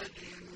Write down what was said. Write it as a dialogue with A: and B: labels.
A: مَجْنُونٍ